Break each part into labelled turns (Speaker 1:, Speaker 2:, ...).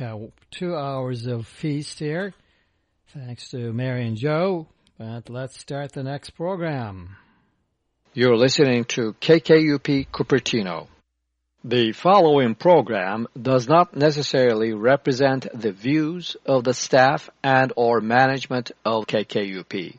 Speaker 1: Uh, two hours of feast here. Thanks to Mary and Joe. But let's start the next program.
Speaker 2: You're listening to KKUP Cupertino. The following program does not necessarily represent the views of the staff and or management of KKUP.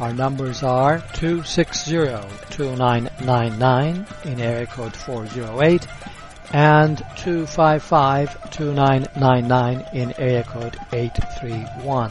Speaker 1: Our numbers are 260-2999 in area code 408 and 255-2999 in area code 831.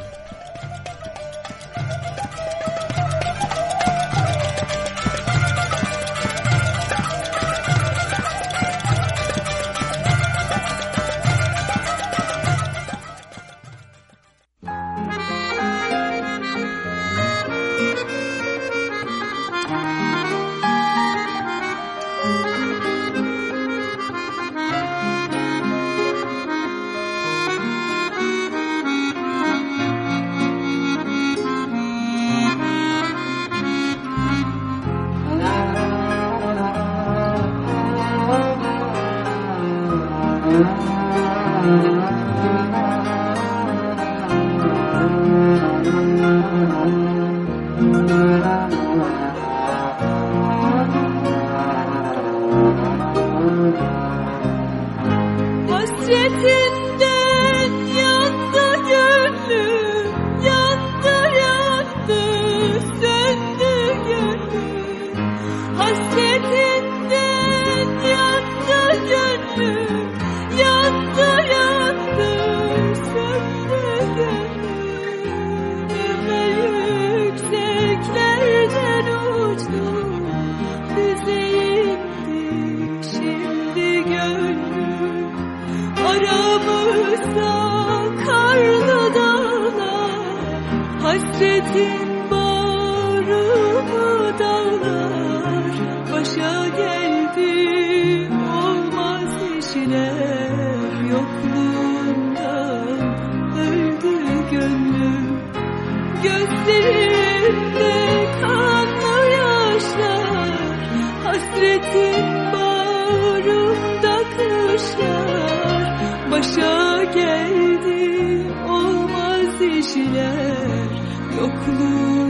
Speaker 1: Hasretin bağrımda kışlar Başa geldi olmaz işler. Yokluğun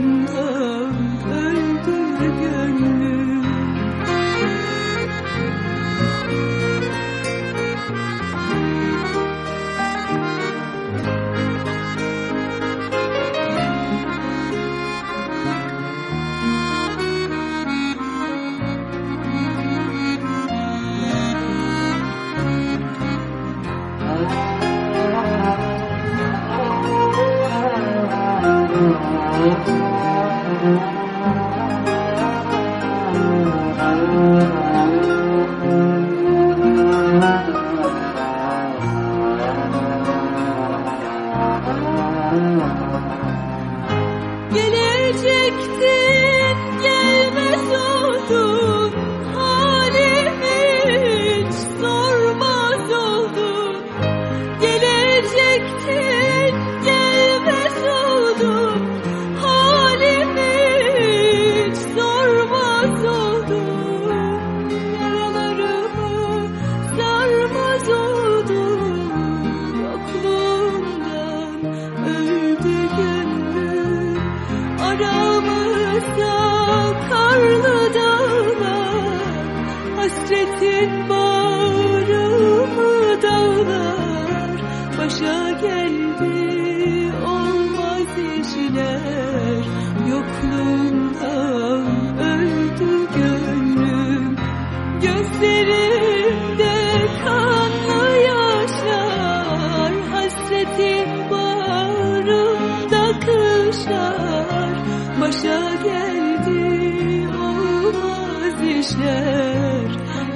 Speaker 1: başlar Başa geldi olmaz işler.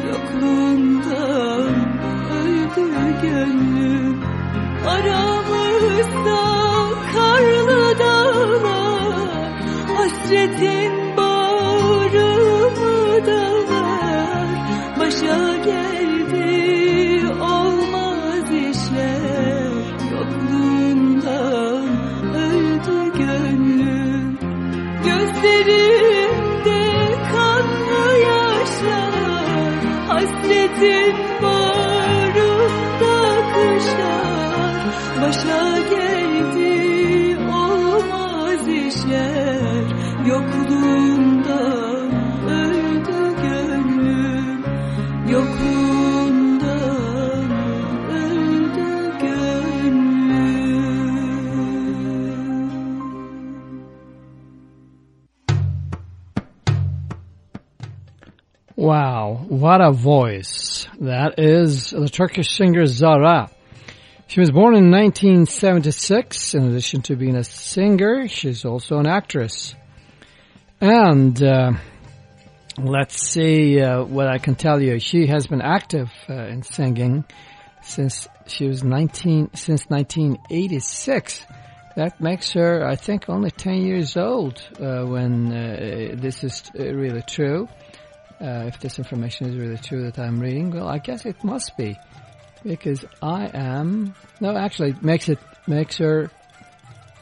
Speaker 1: Yokluğundan öldü gönlüm. Aramızda karlı dağlar Hasretin bağrımı dağlar. Başa geldi
Speaker 2: what a voice. That is the Turkish singer Zara. She was born in 1976. In addition to being a singer, she's also an actress. And uh, let's see uh, what I can tell you. She has been active uh, in singing since she was 19, since 1986. That makes her, I think, only 10 years old uh, when uh, this is uh, really true. Uh, if this information is really true that I'm reading, well, I guess it must be because I am. No, actually, it makes it makes her.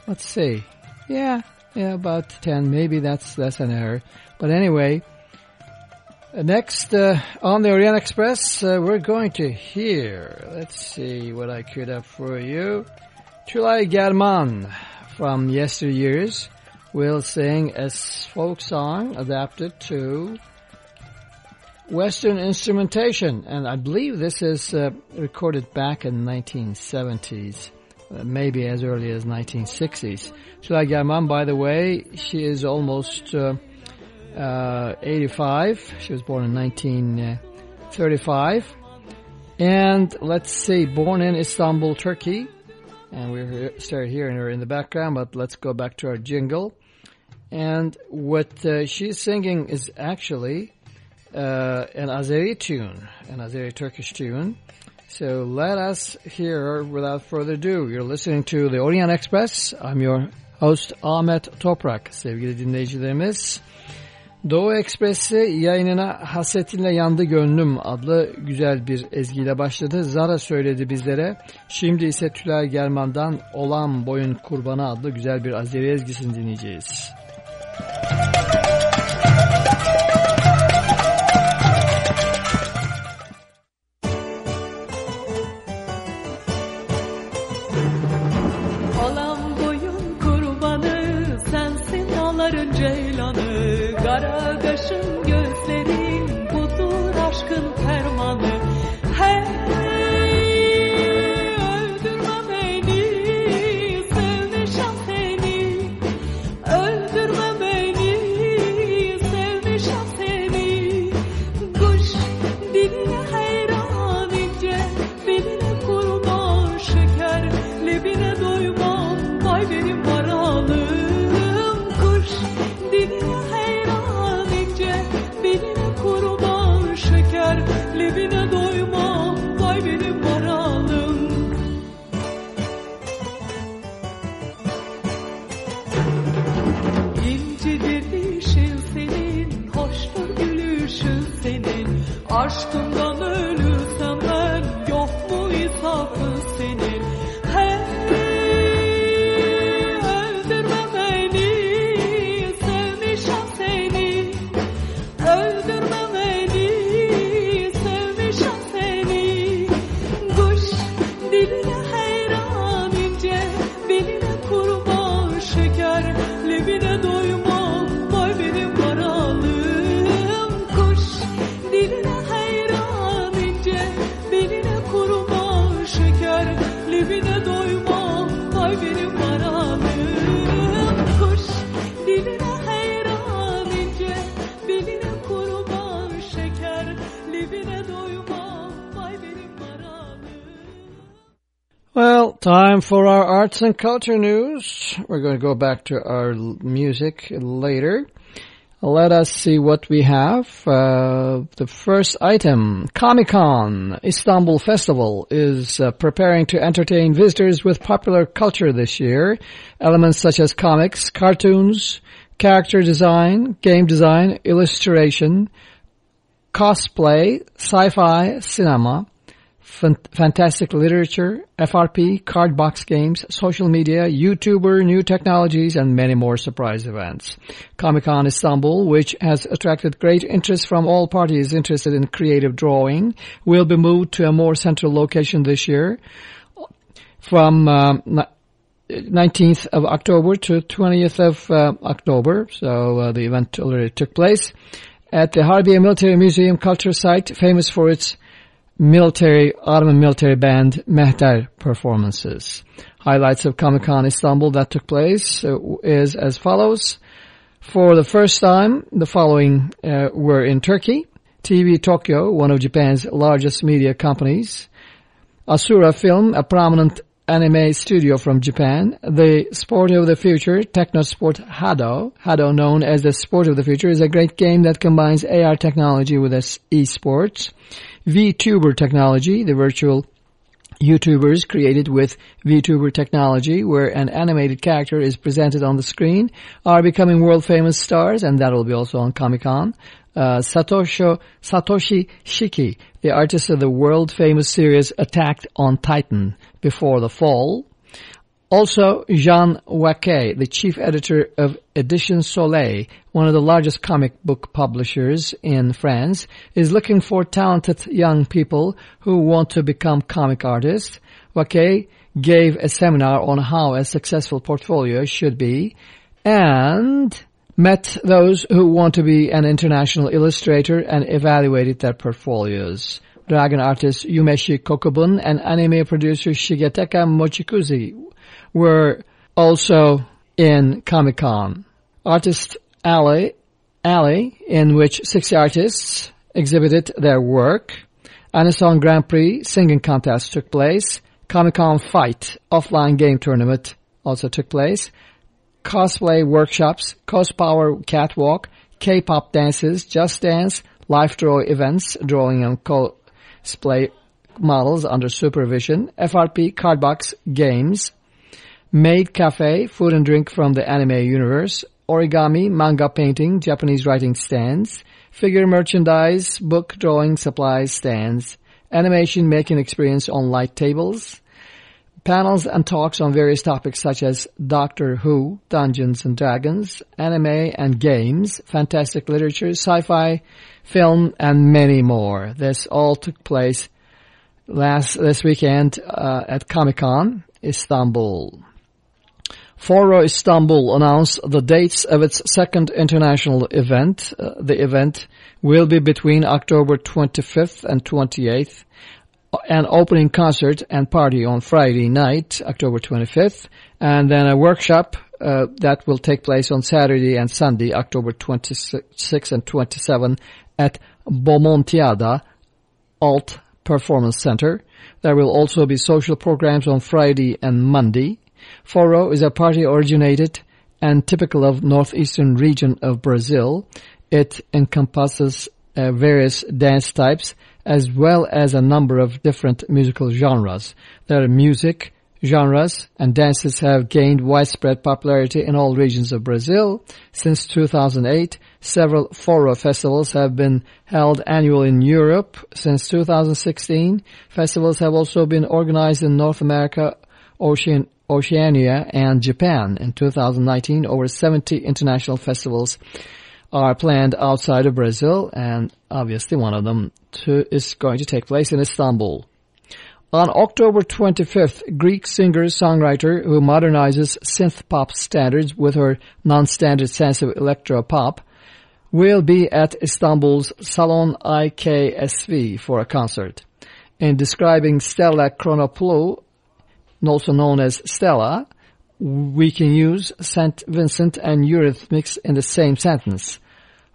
Speaker 2: Let's see. Yeah, yeah, about ten. Maybe that's that's an error. But anyway, uh, next uh, on the Orient Express, uh, we're going to hear. Let's see what I queued up for you. Tulay German from yesteryears will sing a folk song adapted to Western instrumentation, and I believe this is uh, recorded back in 1970s, uh, maybe as early as 1960s. Tulay German, by the way, she is almost uh, uh, 85. She was born in 1935. And let's see, born in Istanbul, Turkey. And we're start hearing her in the background, but let's go back to our jingle. And what uh, she's singing is actually uh, an Azeri tune, an Azeri Turkish tune. So let us hear without further ado. You're listening to the Orient Express. I'm your host Ahmet Toprak. Sevgili dinleyicilerimiz, Doğu Ekspresi yayınına Hasretinle Yandı Gönlüm adlı güzel bir ezgiyle başladı. Zara söyledi bizlere. Şimdi ise Tülay German'dan Olan Boyun Kurbanı adlı güzel bir Azeri ezgisini dinleyeceğiz.
Speaker 1: Alam
Speaker 2: and culture news. We're going to go back to our music later. Let us see what we have. Uh, the first item, Comic-Con Istanbul Festival is uh, preparing to entertain visitors with popular culture this year. Elements such as comics, cartoons, character design, game design, illustration, cosplay, sci-fi, cinema, fantastic literature, FRP, card box games, social media, YouTuber, new technologies, and many more surprise events. Comic-Con Istanbul, which has attracted great interest from all parties interested in creative drawing, will be moved to a more central location this year from um, 19th of October to 20th of uh, October. So uh, the event already took place at the Harbiye Military Museum culture site, famous for its military, Ottoman military band Mehter performances. Highlights of Comic-Con Istanbul that took place uh, is as follows. For the first time, the following uh, were in Turkey. TV Tokyo, one of Japan's largest media companies. Asura Film, a prominent anime studio from Japan. The Sport of the Future, Technosport Hado, Hado known as the Sport of the Future, is a great game that combines AR technology with esports. VTuber technology, the virtual YouTubers created with VTuber technology where an animated character is presented on the screen are becoming world famous stars and that will be also on Comic-Con. Uh, Satoshi, Satoshi Shiki, the artist of the world famous series Attack on Titan before the fall, also, Jean Jacquet, the chief editor of Edition Soleil, one of the largest comic book publishers in France, is looking for talented young people who want to become comic artists. Jacquet gave a seminar on how a successful portfolio should be and met those who want to be an international illustrator and evaluated their portfolios. Dragon artist Yumeshi Kokubun and anime producer Shigetaka Mochikuzi were also in Comic-Con. Artist Alley, Alley, in which six artists exhibited their work. Anison Grand Prix singing contest took place. Comic-Con Fight offline game tournament also took place. Cosplay workshops, Cospower Catwalk, K-pop dances, Just Dance, live draw events, drawing on cosplay models under supervision, FRP Cardbox games, Maid Cafe, food and drink from the anime universe, origami, manga painting, Japanese writing stands, figure merchandise, book drawing supplies stands, animation making experience on light tables, panels and talks on various topics such as Doctor Who, Dungeons and Dragons, anime and games, fantastic literature, sci-fi, film, and many more. This all took place last this weekend uh, at Comic-Con, Istanbul. Forró Istanbul announced the dates of its second international event. Uh, the event will be between October 25th and 28th. An opening concert and party on Friday night, October 25th, and then a workshop uh, that will take place on Saturday and Sunday, October 26th and 27th at Bomontiada Alt Performance Center. There will also be social programs on Friday and Monday. Forró is a party originated and typical of northeastern region of Brazil. It encompasses uh, various dance types as well as a number of different musical genres. Their music, genres, and dances have gained widespread popularity in all regions of Brazil. Since 2008, several Forró festivals have been held annually in Europe. Since 2016, festivals have also been organized in North America, Ocean, Oceania, and Japan. In 2019, over 70 international festivals are planned outside of Brazil, and obviously one of them to, is going to take place in Istanbul. On October 25th, Greek singer-songwriter who modernizes synth-pop standards with her non-standard sense of electro-pop will be at Istanbul's Salon IKSV for a concert. In describing Stella Chronopoulou also known as Stella, we can use St. Vincent and Eurythmics in the same sentence.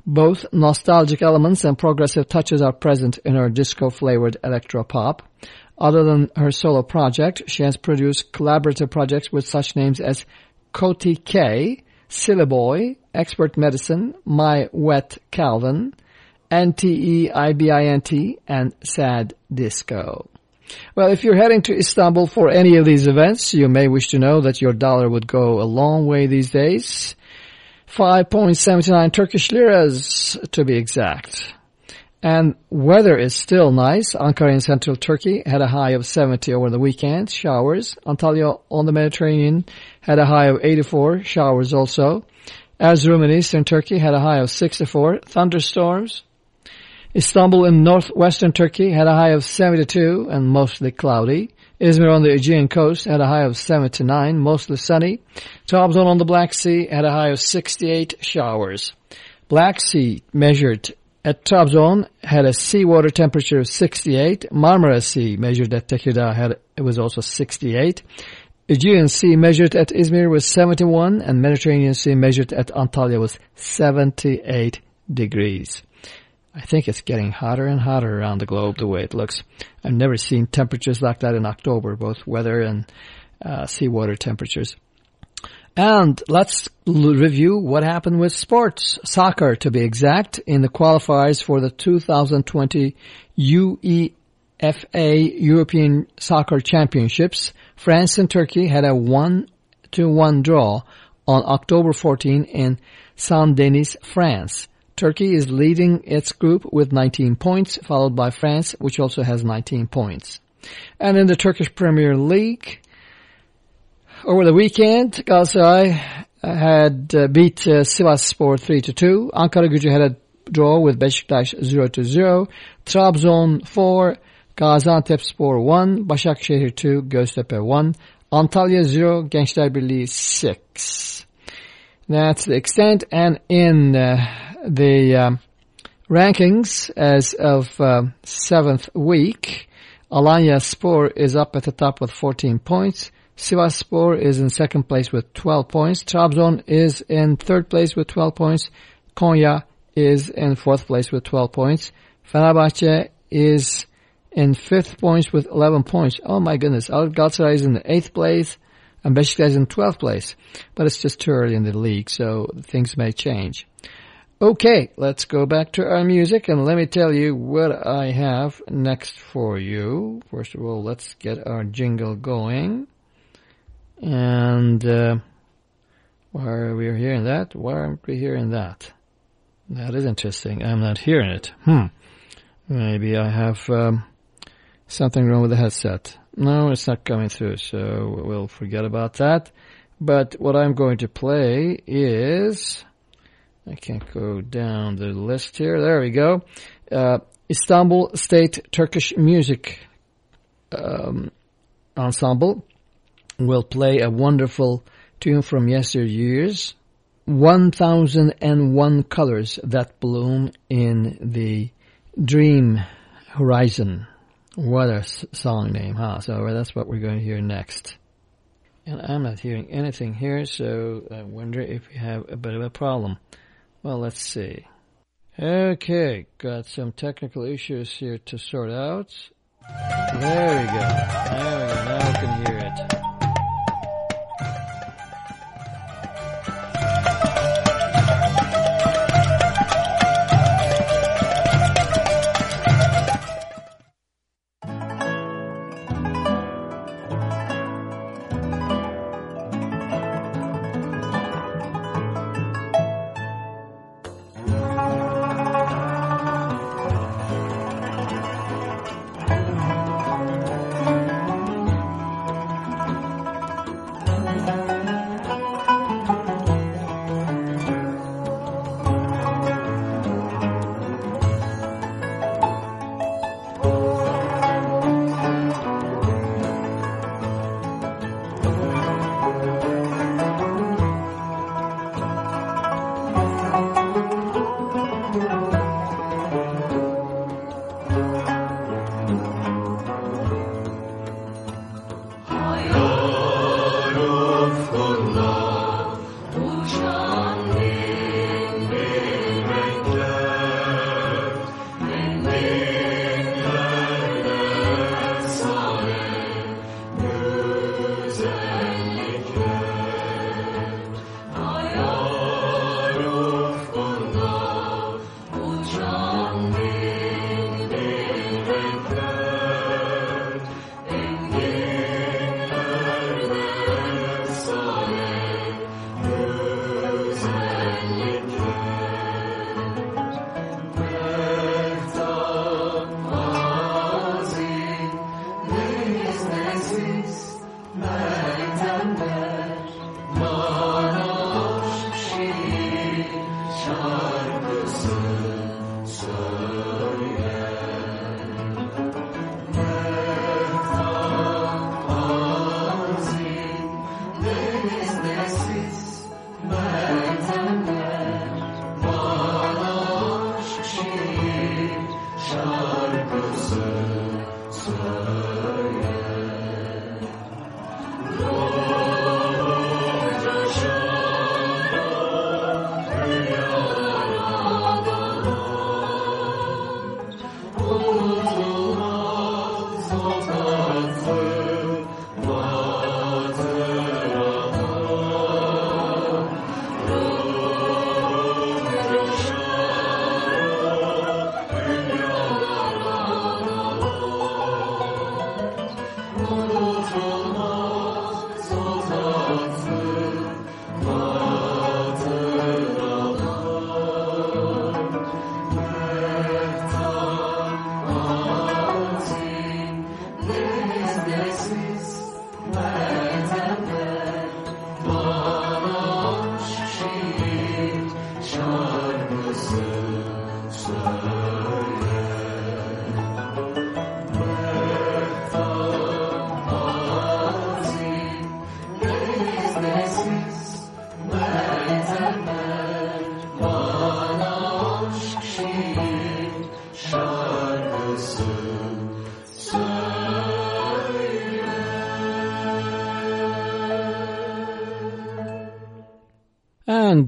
Speaker 2: Both nostalgic elements and progressive touches are present in her disco-flavored electro-pop. Other than her solo project, she has produced collaborative projects with such names as Koti K, Silly Boy, Expert Medicine, My Wet Calvin, NTE and Sad Disco. Well, if you're heading to Istanbul for any of these events, you may wish to know that your dollar would go a long way these days. 5.79 Turkish liras to be exact. And weather is still nice. Ankara in central Turkey had a high of 70 over the weekend, showers. Antalya on the Mediterranean had a high of 84, showers also. Erzurum in eastern Turkey had a high of 64, thunderstorms. Istanbul in northwestern Turkey had a high of 72 and mostly cloudy. Izmir on the Aegean coast had a high of 79, mostly sunny. Trabzon on the Black Sea had a high of 68 showers. Black Sea measured at Trabzon had a seawater temperature of 68. Marmara Sea measured at Tekirdağ had it was also 68. Aegean Sea measured at Izmir was 71 and Mediterranean Sea measured at Antalya was 78 degrees. I think it's getting hotter and hotter around the globe the way it looks. I've never seen temperatures like that in October, both weather and uh, seawater temperatures. And let's review what happened with sports, soccer to be exact, in the qualifiers for the 2020 UEFA European Soccer Championships. France and Turkey had a 1-to-1 draw on October 14 in Saint-Denis, France. Turkey is leading its group with 19 points, followed by France, which also has 19 points. And in the Turkish Premier League, over the weekend, Galatasaray had uh, beat uh, Sivas Spor 3 to 2. Ankara Gücü had a draw with Beşiktaş 0 to 0. Trabzon 4, Gaziantep Spor 1, Başakşehir 2, Göztepe 1, Antalya 0, Gençler Birliği 6. That's the extent. And in uh, the um, rankings as of uh, seventh week, Alanya Spor is up at the top with 14 points. Sivaspor is in second place with 12 points. Trabzon is in third place with 12 points. Konya is in fourth place with 12 points. Fenerbahce is in fifth points with 11 points. Oh my goodness. Al Galatasaray is in the eighth place and Besiktas is in 12th place. But it's just too early in the league, so things may change. Okay, let's go back to our music and let me tell you what I have next for you. First of all, let's get our jingle going. And uh, why are we hearing that? Why aren't we hearing that? That is interesting. I'm not hearing it. Hmm. Maybe I have um, something wrong with the headset. No, it's not coming through, so we'll forget about that. But what I'm going to play is... I can't go down the list here. There we go. Uh, Istanbul State Turkish Music um, Ensemble will play a wonderful tune from yesteryears, 1001 Colors That Bloom in the Dream Horizon. What a song name, huh? So that's what we're going to hear next. And I'm not hearing anything here, so I wonder if we have a bit of a problem. Well, let's see. Okay, got some technical issues here to sort out. There we go. There we go. Now we can hear it.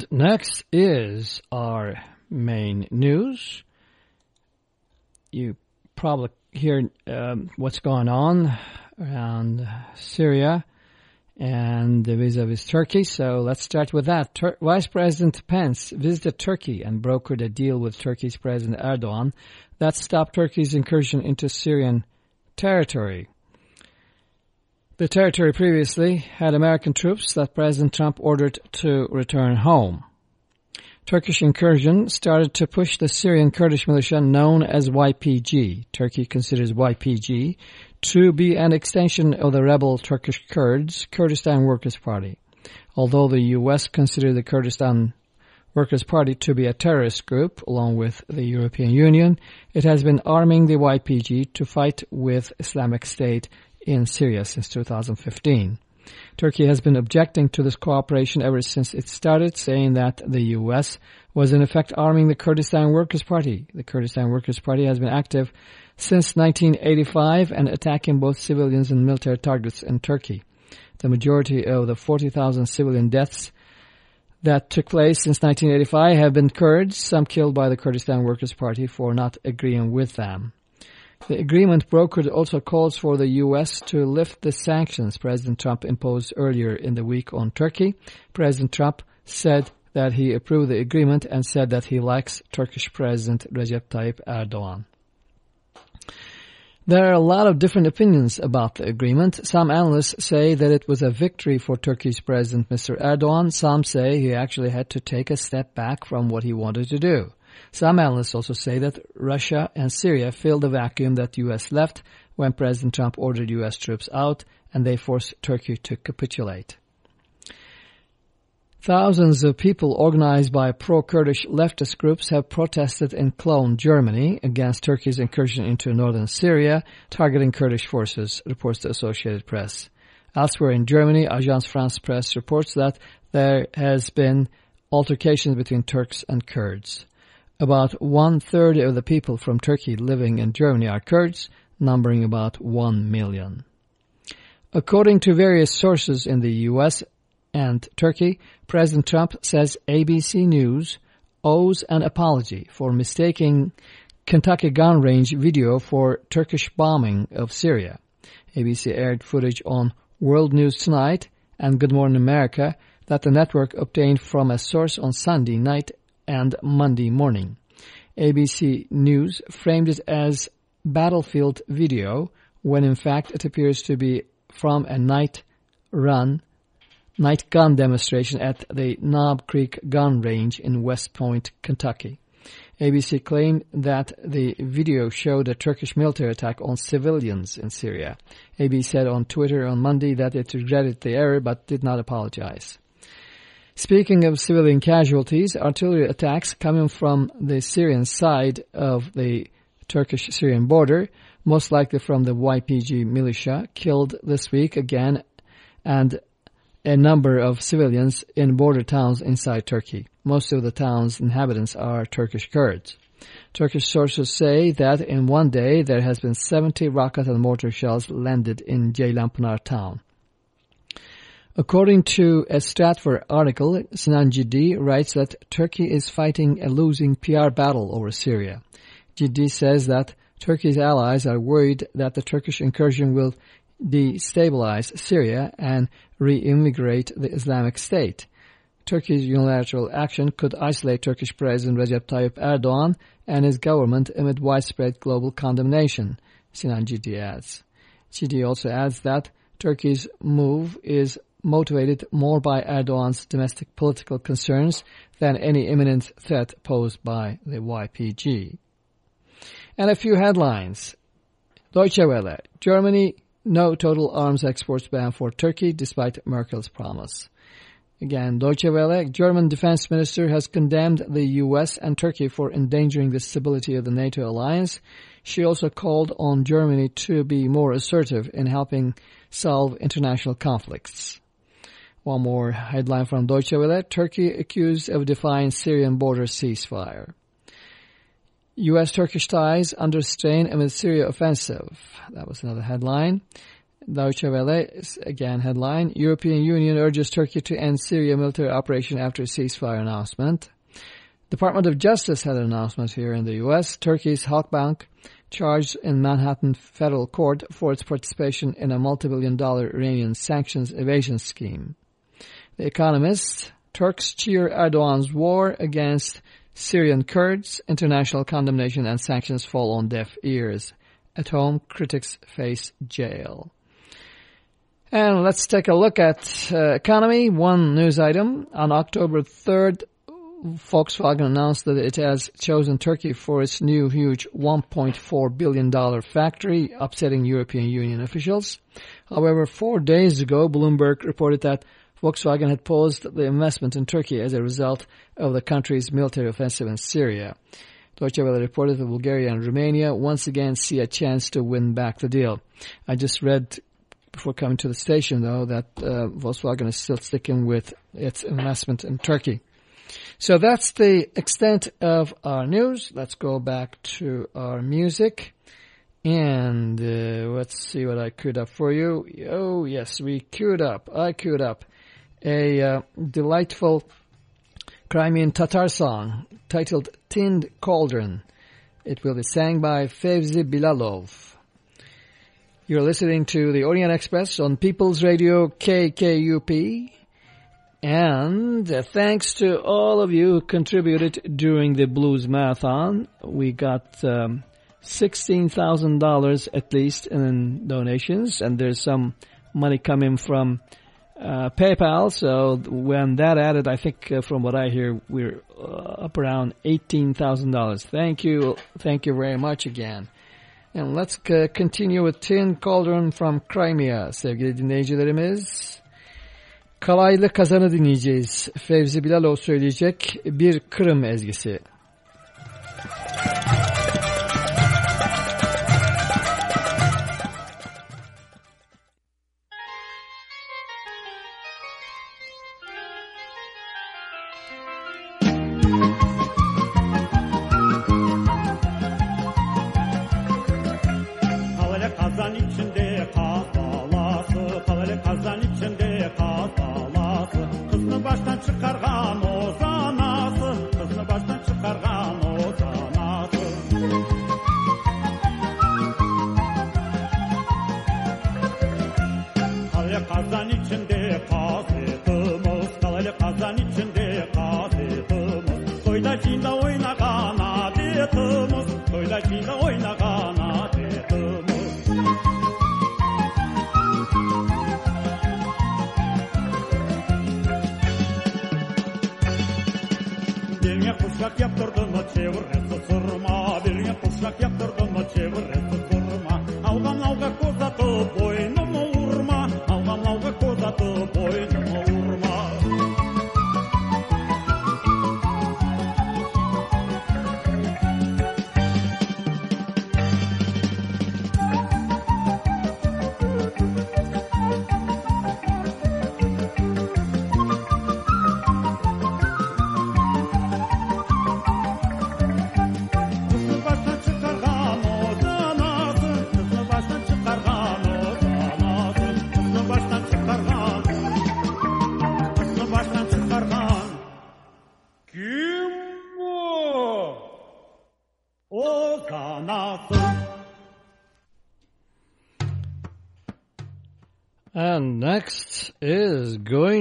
Speaker 2: And next is our main news. You probably hear um, what's going on around Syria and vis-a-vis Turkey. So let's start with that. Tur- Vice President Pence visited Turkey and brokered a deal with Turkey's President Erdogan that stopped Turkey's incursion into Syrian territory. The territory previously had American troops that President Trump ordered to return home. Turkish incursion started to push the Syrian Kurdish militia known as YPG. Turkey considers YPG to be an extension of the rebel Turkish Kurds, Kurdistan Workers' Party. Although the U.S. considered the Kurdistan Workers' Party to be a terrorist group, along with the European Union, it has been arming the YPG to fight with Islamic State in Syria since 2015. Turkey has been objecting to this cooperation ever since it started, saying that the U.S. was in effect arming the Kurdistan Workers' Party. The Kurdistan Workers' Party has been active since 1985 and attacking both civilians and military targets in Turkey. The majority of the 40,000 civilian deaths that took place since 1985 have been Kurds, some killed by the Kurdistan Workers' Party for not agreeing with them. The agreement brokered also calls for the U.S. to lift the sanctions President Trump imposed earlier in the week on Turkey. President Trump said that he approved the agreement and said that he likes Turkish President Recep Tayyip Erdogan. There are a lot of different opinions about the agreement. Some analysts say that it was a victory for Turkey's President Mr. Erdogan. Some say he actually had to take a step back from what he wanted to do. Some analysts also say that Russia and Syria filled the vacuum that the U.S. left when President Trump ordered U.S. troops out and they forced Turkey to capitulate. Thousands of people organized by pro-Kurdish leftist groups have protested in Cologne, Germany against Turkey's incursion into northern Syria, targeting Kurdish forces, reports the Associated Press. Elsewhere in Germany, Agence France Presse reports that there has been altercations between Turks and Kurds. About one-third of the people from Turkey living in Germany are Kurds, numbering about one million. According to various sources in the U.S., and Turkey, President Trump says ABC News owes an apology for mistaking Kentucky gun range video for Turkish bombing of Syria. ABC aired footage on World News Tonight and Good Morning America that the network obtained from a source on Sunday night and Monday morning. ABC News framed it as battlefield video when in fact it appears to be from a night run night gun demonstration at the Knob Creek Gun Range in West Point, Kentucky. ABC claimed that the video showed a Turkish military attack on civilians in Syria. ABC said on Twitter on Monday that it regretted the error but did not apologize. Speaking of civilian casualties, artillery attacks coming from the Syrian side of the Turkish-Syrian border, most likely from the YPG militia, killed this week again and a number of civilians in border towns inside Turkey. Most of the town's inhabitants are Turkish Kurds. Turkish sources say that in one day there has been 70 rocket and mortar shells landed in Ceylanpınar town. According to a Stratfor article, Sinan Ciddi writes that Turkey is fighting a losing PR battle over Syria. Ciddi says that Turkey's allies are worried that the Turkish incursion will destabilize Syria and reinvigorate the Islamic State. Turkey's unilateral action could isolate Turkish President Recep Tayyip Erdogan and his government amid widespread global condemnation, Sinan Ciddi adds. Ciddi also adds that Turkey's move is motivated more by Erdogan's domestic political concerns than any imminent threat posed by the YPG. And a few headlines. Deutsche Welle, Germany, no total arms exports ban for Turkey despite Merkel's promise. Again, Deutsche Welle, German defense minister has condemned the U.S. and Turkey for endangering the stability of the NATO alliance. She also called on Germany to be more assertive in helping solve international conflicts. One more headline from Deutsche Welle, Turkey accused of defying Syrian border ceasefire. U.S.-Turkish ties under strain amid Syria offensive. That was another headline. Deutsche Welle, again headline, European Union urges Turkey to end Syria military operation after ceasefire announcement. Department of Justice had an announcement here in the U.S. Turkey's Halkbank charged in Manhattan federal court for its participation in a multi-billion dollar Iranian sanctions evasion scheme. The Economist, Turks cheer Erdogan's war against Syrian Kurds, international condemnation and sanctions fall on deaf ears. At home, critics face jail. And let's take a look at uh, economy. One news item. On October 3rd, Volkswagen announced that it has chosen Turkey for its new huge $1.4 billion factory, upsetting European Union officials. However, four days ago, Bloomberg reported that Volkswagen had paused the investment in Turkey as a result of the country's military offensive in Syria. Deutsche Welle reported that Bulgaria and Romania once again see a chance to win back the deal. I just read before coming to the station, though, that uh, Volkswagen is still sticking with its investment in Turkey. So that's the extent of our news. Let's go back to our music. And uh, let's see what I queued up for you. Oh, yes, we queued up. I queued up a uh, delightful Crimean Tatar song titled Tinned Cauldron. It will be sang by Fevzi Bilalov. You're listening to the Orient Express on People's Radio KKUP. And uh, thanks to all of you who contributed during the Blues Marathon, we got um, $16,000 at least in donations, and there's some money coming from uh, PayPal. So when that added, I think uh, from what I hear, we're uh, up around $18,000. Thank you. Thank you very much again. And let's continue with Tin Cauldron from Crimea sevgili dinleyicilerimiz. Kalaylı Kazan'ı dinleyeceğiz. Fevzi Bilalov söyleyecek bir Kırım ezgisi. manası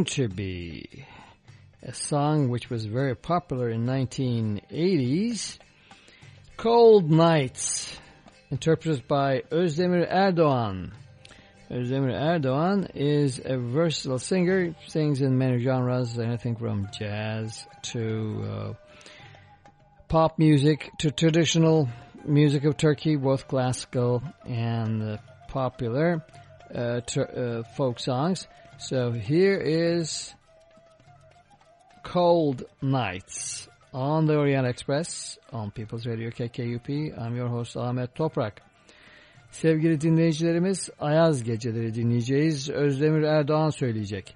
Speaker 3: to be a song which was very popular in 1980s, Cold Nights, interpreted by Özdemir Erdoğan. Özdemir Erdoğan is a versatile singer, sings in many genres, anything from jazz to uh, pop music to traditional music of Turkey, both classical and uh, popular uh, uh, folk songs. So here is Cold Nights on the Orient Express on People's Radio KKUP. I'm your host Ahmet Toprak. Sevgili dinleyicilerimiz Ayaz Geceleri dinleyeceğiz. Özdemir Erdoğan söyleyecek.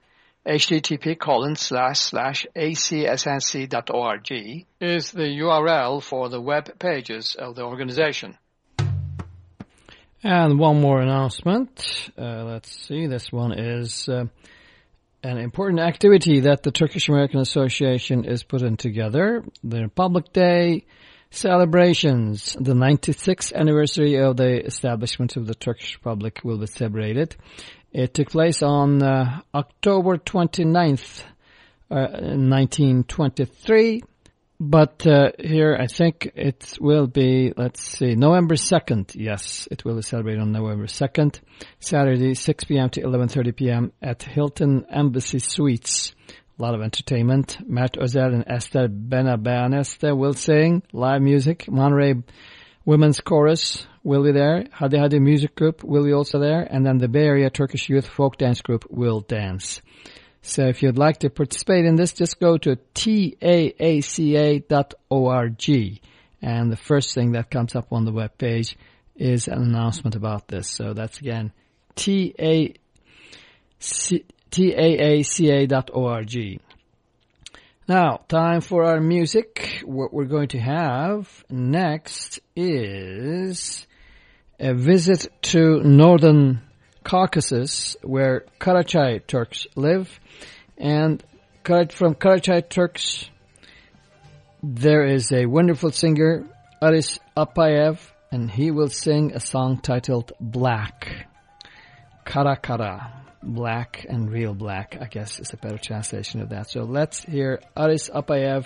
Speaker 2: Http colon slash slash acsnc.org is the URL for the web pages of the organization.
Speaker 4: And one more announcement. Uh, let's see. This one is uh, an important activity that the Turkish American Association is putting together. The Republic Day celebrations. The 96th anniversary of the establishment of the Turkish Republic will be celebrated. It took place on uh, October 29th, uh, 1923. But uh, here, I think it will be, let's see, November 2nd. Yes, it will be celebrated on November 2nd, Saturday, 6 p.m. to 11.30 p.m. at Hilton Embassy Suites. A lot of entertainment. Matt Özel and Esther Benabaneste will sing live music. Monterey Women's Chorus will be there. Hadi Hadi Music Group will be also there. And then the Bay Area Turkish Youth Folk Dance Group will dance. So if you'd like to participate in this, just go to taaca.org. And the first thing that comes up on the web page is an announcement about this. So that's again taaca.org. Now, time for our music. What we're going to have next is a visit to northern Caucasus, where Karachay Turks live. And from Karachay Turks, there is a wonderful singer, Aris Appaev, and he will sing a song titled Black. Kara Kara. Black and Real Black, I guess is a better translation of that. So let's hear Aris Appaev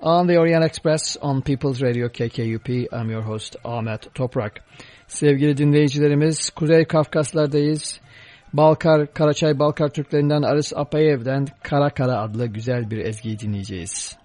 Speaker 4: on the Orient Express on People's Radio KKUP. I'm your host Ahmet Toprak. Sevgili dinleyicilerimiz Kuzey Kafkaslardayız. Balkar, Karaçay Balkar Türklerinden Aris Apayev'den Kara Kara adlı güzel bir ezgiyi dinleyeceğiz.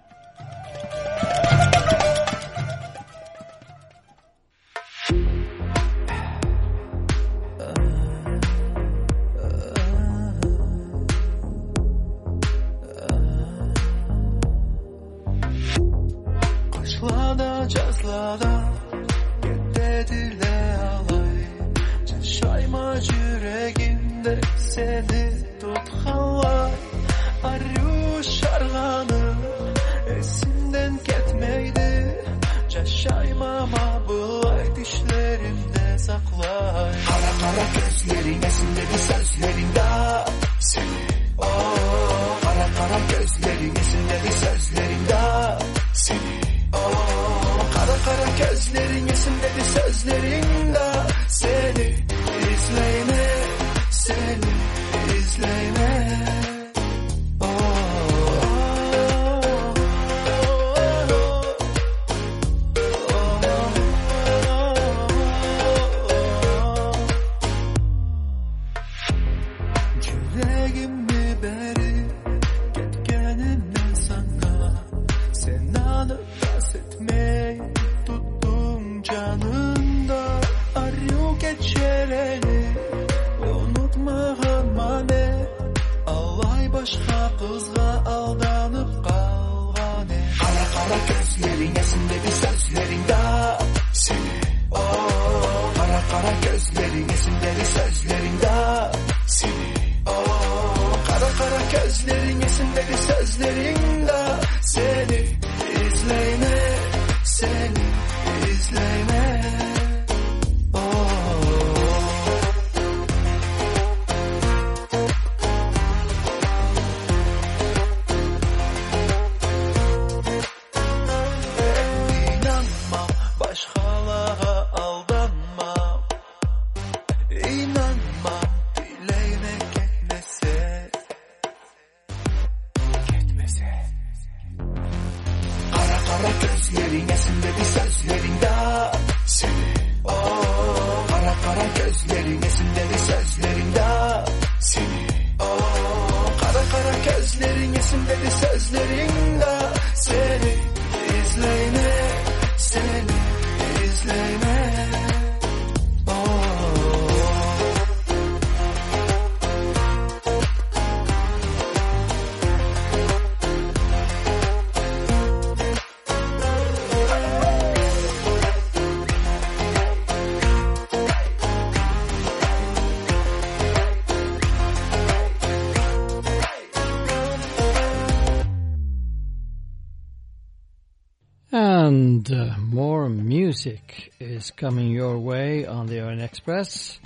Speaker 2: Uh, more music is coming your way on the Orient Express.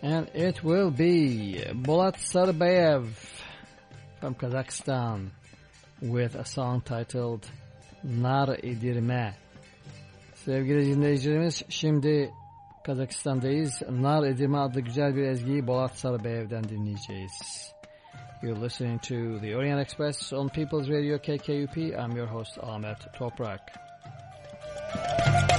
Speaker 2: And it will be Bolat Sarybaev from Kazakhstan with a song titled Nar Edirme. Sevgili dinleyicilerimiz şimdi Kazakistan'dayız. Nar Edirme adlı güzel bir ezgiyi Bolat Sarbayev'den dinleyeceğiz. You're listening to the Orient Express on People's Radio KKUP. I'm your host Ahmet Toprak.
Speaker 5: Kara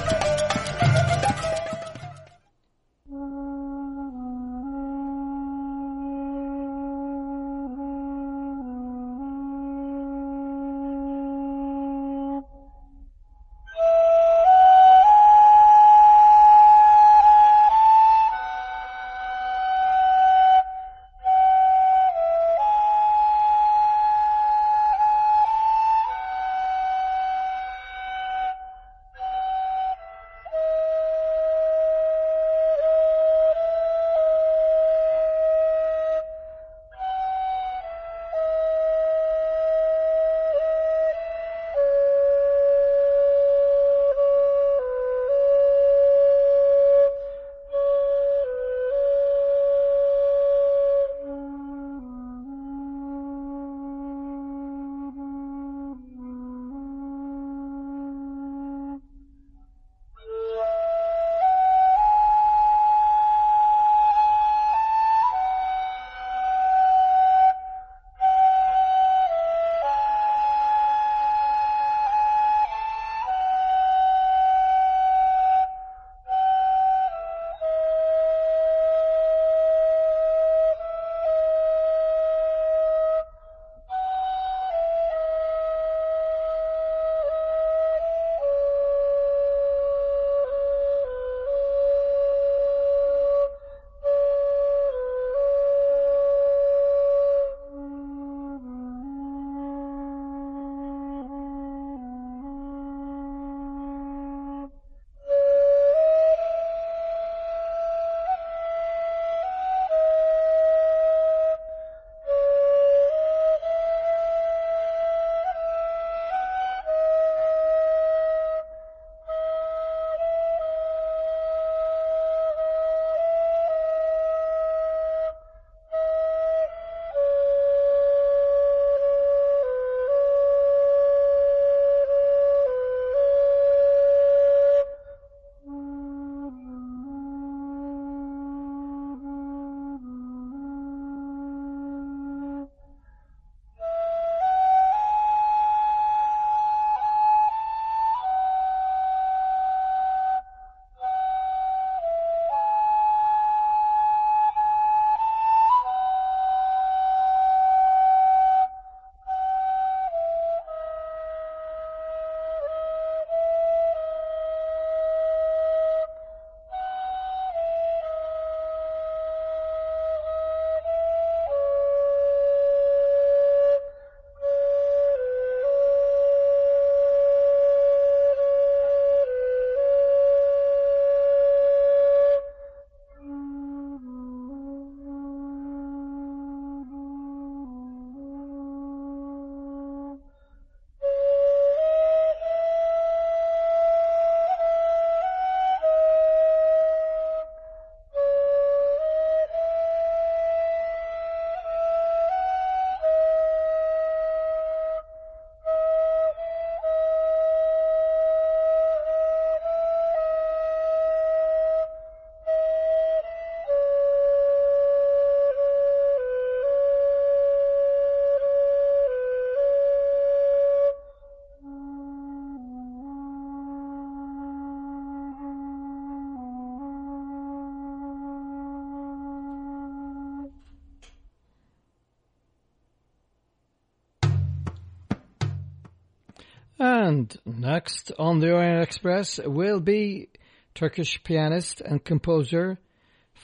Speaker 2: And next on the Orient Express will be Turkish pianist and composer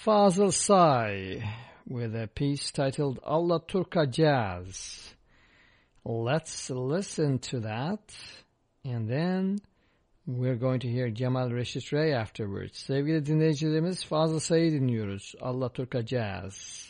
Speaker 2: Fazıl Say with a piece titled Alla Turca Jazz. Let's listen to that and then we're going to hear Cemal Reşit Rey afterwards. Sevgili dinleyicilerimiz Fazıl Say'ı dinliyoruz. Alla Turca Jazz.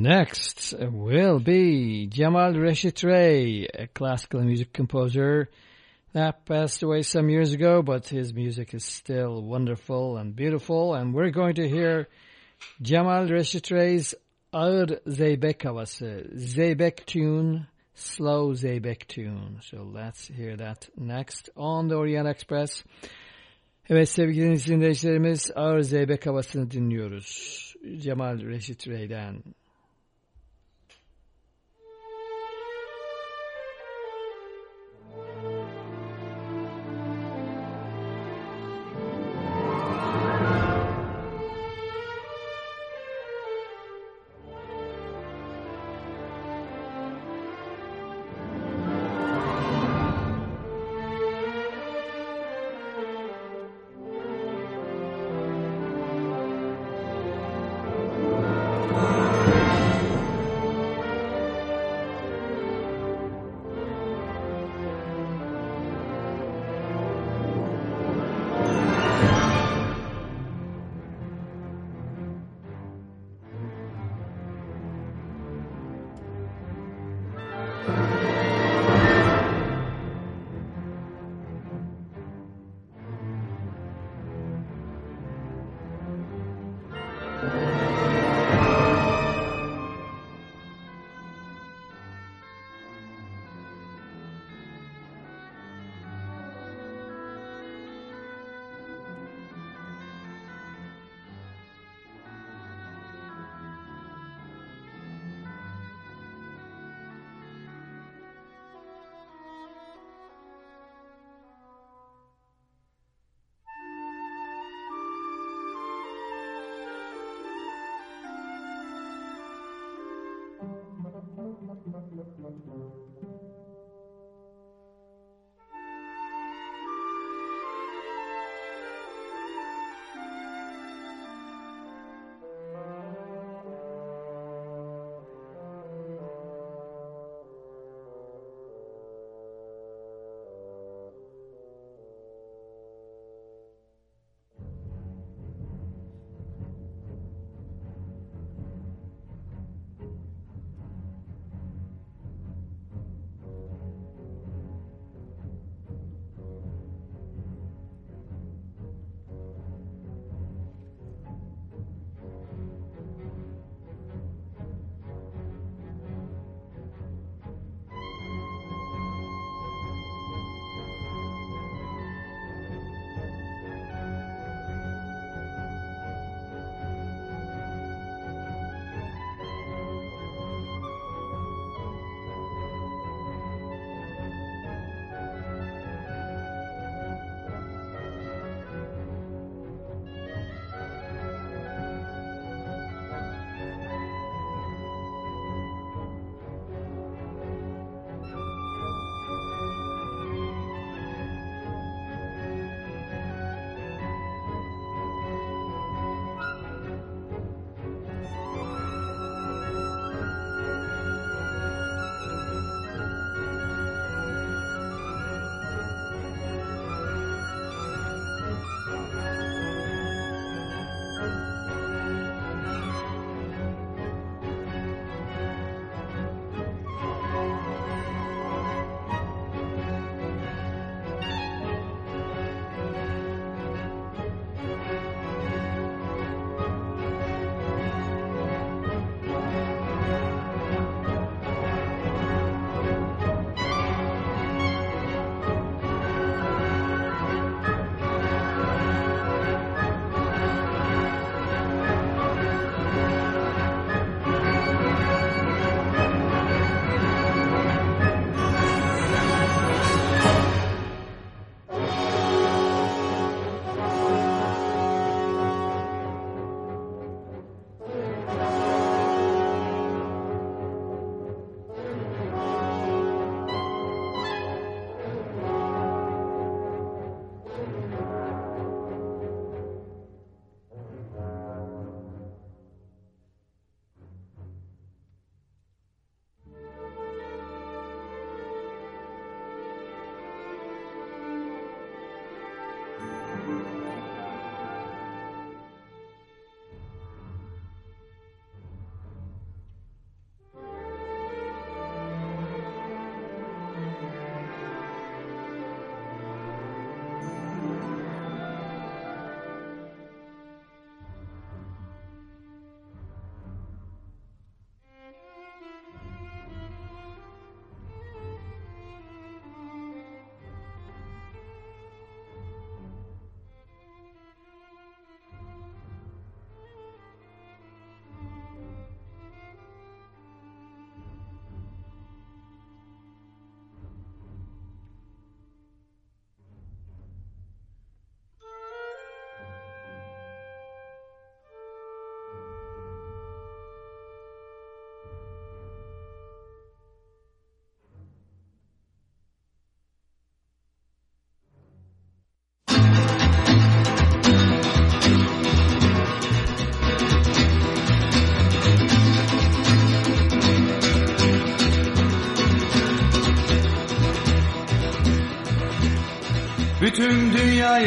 Speaker 2: Next will be Cemal Rey, a classical music composer that passed away some years ago, but his music is still wonderful and beautiful. And we're going to hear Cemal Reşit Rey's Ağır Zeybek Havası, Zeybek tune, slow Zeybek tune. So let's hear that next on the Orient Express. Evet sevgili dinleyicilerimiz Ağır Zeybek Havası'nı dinliyoruz. Cemal Reşit Rey'den.
Speaker 5: Thank you.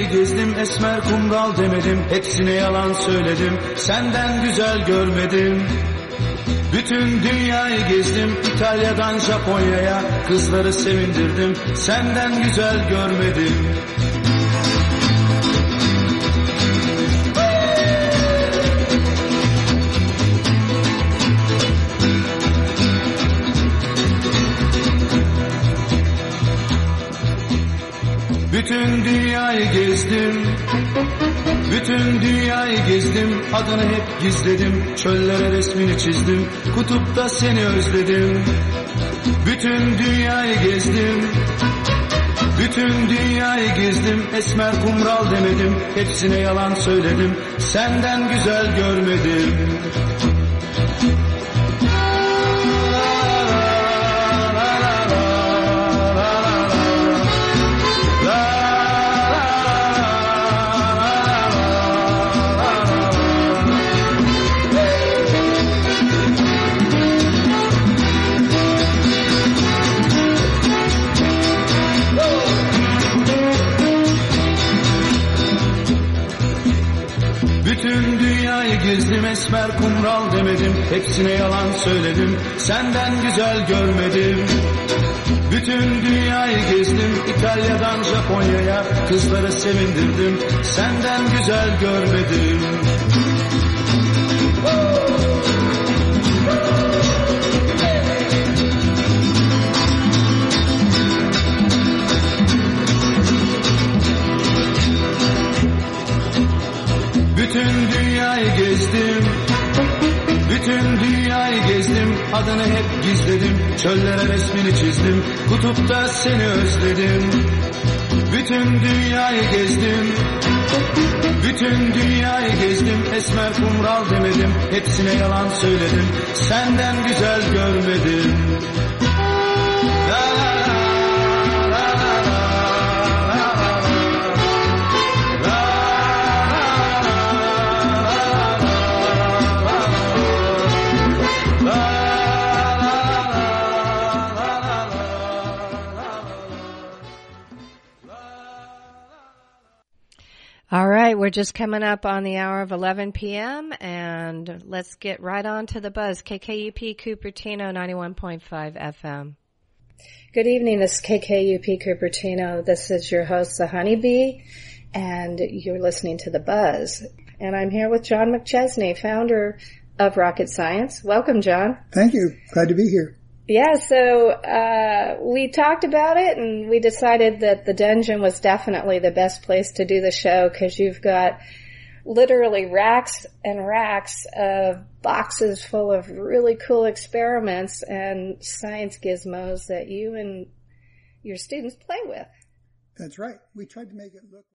Speaker 5: Gezdim esmer kumral demedim. Hepsine yalan söyledim. Senden güzel görmedim. Bütün dünyayı gezdim İtalya'dan Japonya'ya. Kızları sevindirdim Senden güzel görmedim. Bütün dünyayı gezdim. Bütün dünyayı gezdim. Adını hep gizledim. Çöllere resmini çizdim. Kutupta seni özledim. Bütün dünyayı gezdim. Bütün dünyayı gezdim. Esmer kumral demedim. Hepsine yalan söyledim. Senden güzel görmedim demedim Hepsine yalan söyledim senden güzel görmedim. Bütün dünyayı gezdim İtalya'dan Japonya'ya Kızları sevindirdim senden güzel görmedim. Bütün dünyayı gezdim Bütün dünyayı gezdim Adını hep gizledim. Çöllere resmini çizdim Kutupta seni özledim. Bütün dünyayı gezdim. Bütün dünyayı gezdim esmer kumral demedim. Hepsine yalan söyledim Senden güzel görmedim
Speaker 6: right, we're just coming up on the hour of 11 p.m. and let's get right on to the buzz. KKUP Cupertino 91.5 FM.
Speaker 7: Good evening. This is KKUP Cupertino. This is your host, the Honeybee, and you're listening to The Buzz. And I'm here with John McChesney, founder of Rocket Science. Welcome, John.
Speaker 8: Thank you. Glad to be here.
Speaker 7: Yeah, so uh, we talked about it and we decided that the dungeon was definitely the best place to do the show because you've got literally racks and racks of boxes full of really cool experiments and science gizmos that you and your students play with.
Speaker 8: That's right. We tried to make it look